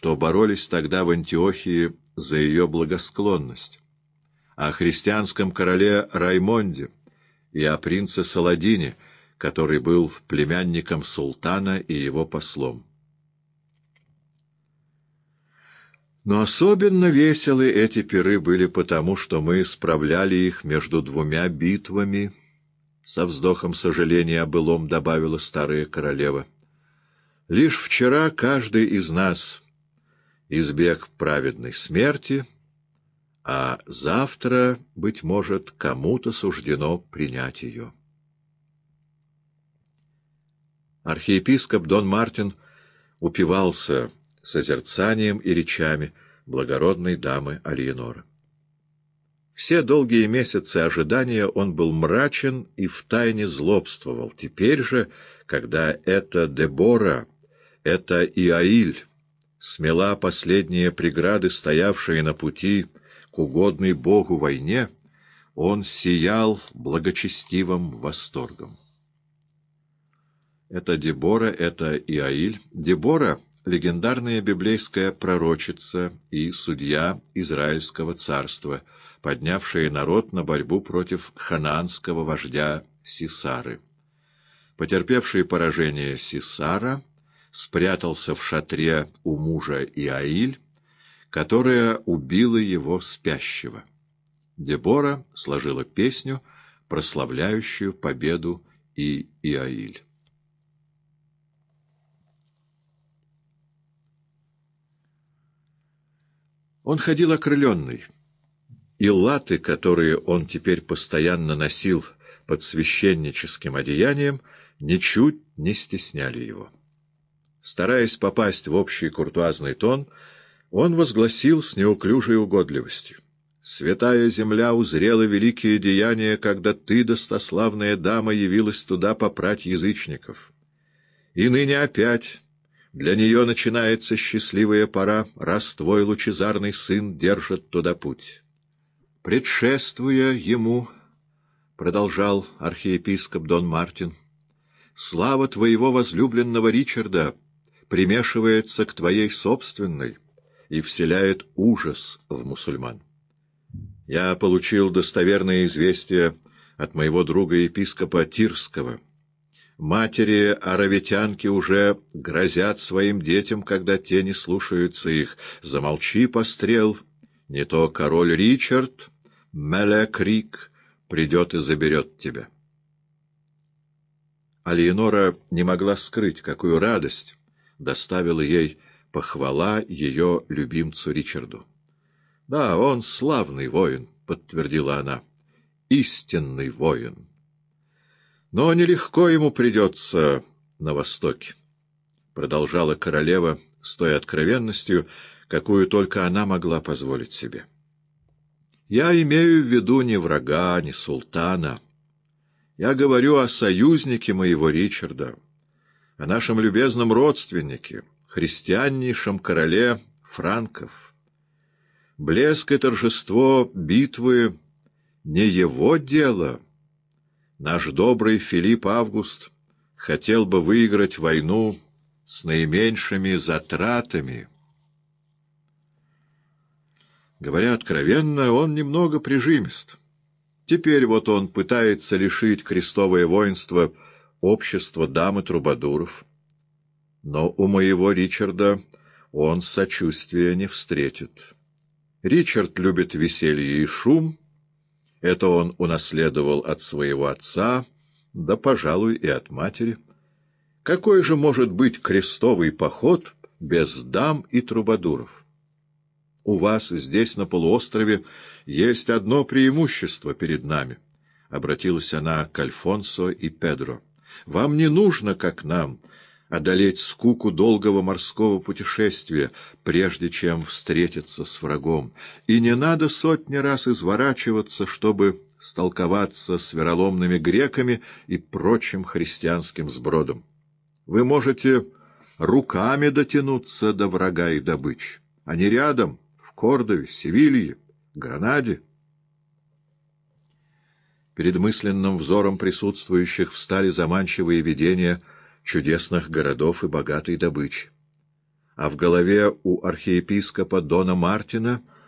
что боролись тогда в Антиохии за ее благосклонность, о христианском короле Раймонде и о принце Саладине, который был племянником султана и его послом. Но особенно веселы эти пиры были потому, что мы справляли их между двумя битвами. Со вздохом сожаления о былом добавила старая королева. Лишь вчера каждый из нас избег праведной смерти, а завтра, быть может, кому-то суждено принять ее. Архиепископ Дон Мартин упивался созерцанием и речами благородной дамы Алиенора. Все долгие месяцы ожидания он был мрачен и втайне злобствовал. Теперь же, когда эта Дебора, эта Иаиль смела последние преграды, стоявшие на пути к угодной Богу войне, он сиял благочестивым восторгом. Это Дебора, это Иаиль. Дебора — легендарная библейская пророчица и судья Израильского царства, поднявшая народ на борьбу против ханаанского вождя Сисары. Потерпевший поражение Сисара спрятался в шатре у мужа Иаиль, которая убила его спящего. Дебора сложила песню, прославляющую победу и Иаиль. Он ходил окрыленный, и латы, которые он теперь постоянно носил под священническим одеянием, ничуть не стесняли его. Стараясь попасть в общий куртуазный тон, он возгласил с неуклюжей угодливостью. «Святая земля узрела великие деяния, когда ты, достославная дама, явилась туда попрать язычников. И ныне опять для нее начинается счастливая пора, раз твой лучезарный сын держит туда путь. Предшествуя ему, — продолжал архиепископ Дон Мартин, — слава твоего возлюбленного Ричарда примешивается к твоей собственной и вселяет ужас в мусульман. Я получил достоверное известие от моего друга-епископа Тирского — Матери-аравитянки уже грозят своим детям, когда те не слушаются их. Замолчи, пострел, не то король Ричард, Мелек придет и заберет тебя. Алиенора не могла скрыть, какую радость доставила ей похвала ее любимцу Ричарду. — Да, он славный воин, — подтвердила она, — истинный воин. Но нелегко ему придется на Востоке, — продолжала королева с той откровенностью, какую только она могла позволить себе. Я имею в виду не врага, не султана. Я говорю о союзнике моего Ричарда, о нашем любезном родственнике, христианнейшем короле франков. Блеск и торжество битвы — не его дело — Наш добрый Филипп Август хотел бы выиграть войну с наименьшими затратами. Говоря откровенно, он немного прижимист. Теперь вот он пытается лишить крестовое воинство общества дам и трубадуров. Но у моего Ричарда он сочувствия не встретит. Ричард любит веселье и шум, это он унаследовал от своего отца, да, пожалуй, и от матери. Какой же может быть крестовый поход без дам и трубадуров? У вас здесь, на полуострове, есть одно преимущество перед нами, — обратилась она к Альфонсо и Педро. Вам не нужно, как нам, — одолеть скуку долгого морского путешествия, прежде чем встретиться с врагом. И не надо сотни раз изворачиваться, чтобы столковаться с вероломными греками и прочим христианским сбродом. Вы можете руками дотянуться до врага и добычи. Они рядом, в Кордове, Севилье, Гранаде. Перед мысленным взором присутствующих встали заманчивые видения — чудесных городов и богатой добычи. а в голове у архиепископа Дона Мартина